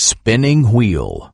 Spinning wheel.